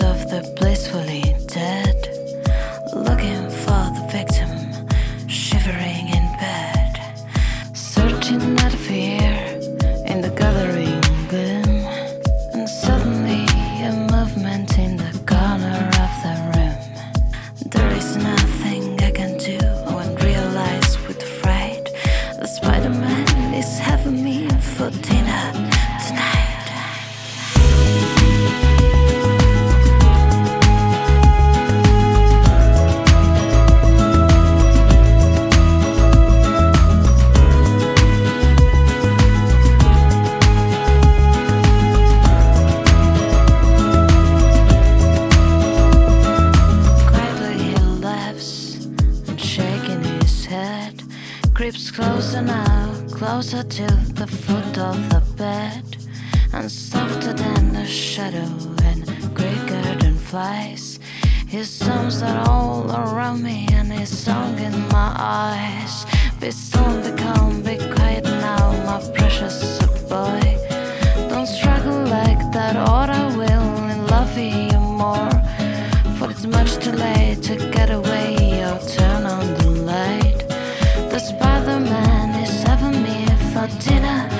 of the blissfully head. Creeps closer now, closer to the foot of the bed. And softer than the shadow and quicker than flies. His arms are all around me and his song in my eyes. Be still be calm, be quiet now, my precious boy. Don't struggle like that, or I will love you more. For it's much too late to dinner.